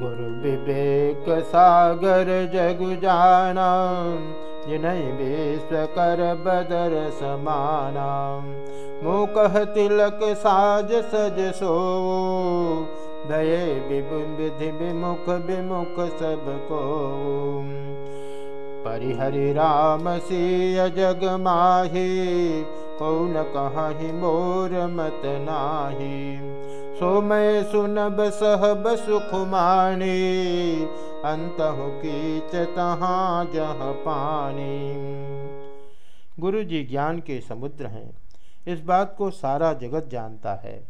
गुरु विवेक सागर जगु बदर समाना। मुकह तिलक साज सज सो दये विधि विमुख विमुख सबको परिहरि राम सिय जग माही कौन कहीं मोर मत नाही सो मैं सुनब सहब सुख माने अंतहु कीच तहाँ जह पानी। गुरु जी ज्ञान के समुद्र हैं। इस बात को सारा जगत जानता है।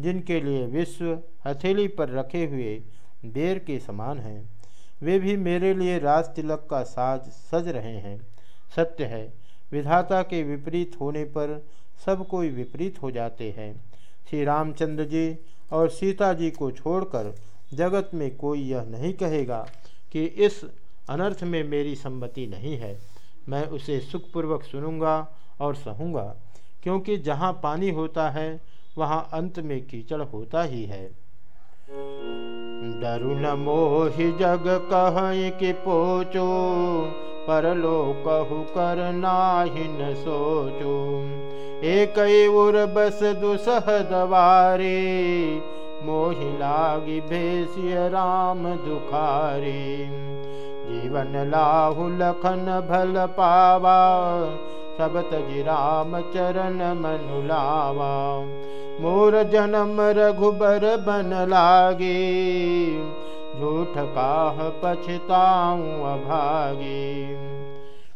जिनके लिए विश्व हथेली पर रखे हुए बेर के समान हैं, वे भी मेरे लिए राज तिलक का साज सज रहे हैं। सत्य है, विधाता के विपरीत होने पर सब कोई विपरीत हो जाते हैं। श्री रामचंद्र जी और सीता जी को छोड़कर जगत में कोई यह नहीं कहेगा कि इस अनर्थ में मेरी सम्मति नहीं है। मैं उसे सुखपूर्वक सुनूँगा और सहूँगा, क्योंकि जहाँ पानी होता है, वहाँ अंत में कीचड़ होता ही है। डरुन मोहि जग कह कि पोचो परलो कहु कर नाहिन सोचो। एक उर बस दुसह दवारे मोहि लागी भेसिय राम दुखारी। जीवन लाहु लखन भल पावा सबत जी राम चरण मनुलावा मोर जन्म रघुबर बन लागे, झूठ काह पछताऊँ अभागे।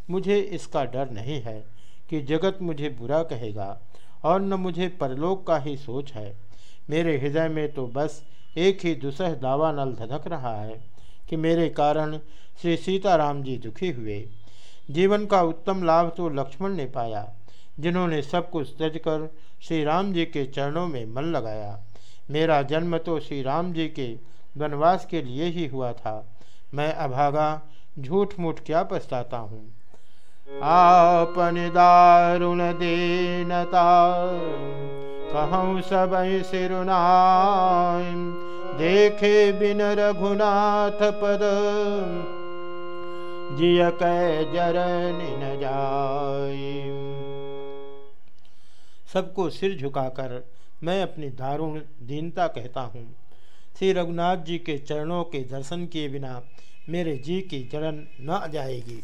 मुझे इसका डर नहीं है कि जगत मुझे बुरा कहेगा और न मुझे परलोक का ही सोच है। मेरे हृदय में तो बस एक ही दुसह दावा नल धधक रहा है कि मेरे कारण श्री सीताराम जी दुखी हुए। जीवन का उत्तम लाभ तो लक्ष्मण ने पाया, जिन्होंने सब कुछ त्यज कर श्री राम जी के चरणों में मन लगाया। मेरा जन्म तो श्री राम जी के वनवास के लिए ही हुआ था। मैं अभागा झूठ मूठ क्या पछताता हूँ? आपन दारुण दीनता। कहूँ सब सिरुनाय देखे बिन रघुनाथ पद। जिय कै न जाय सबको सिर झुकाकर मैं अपनी दारुण दीनता कहता हूँ। श्री रघुनाथ जी के चरणों के दर्शन किए बिना मेरे जी की जलन न जाएगी।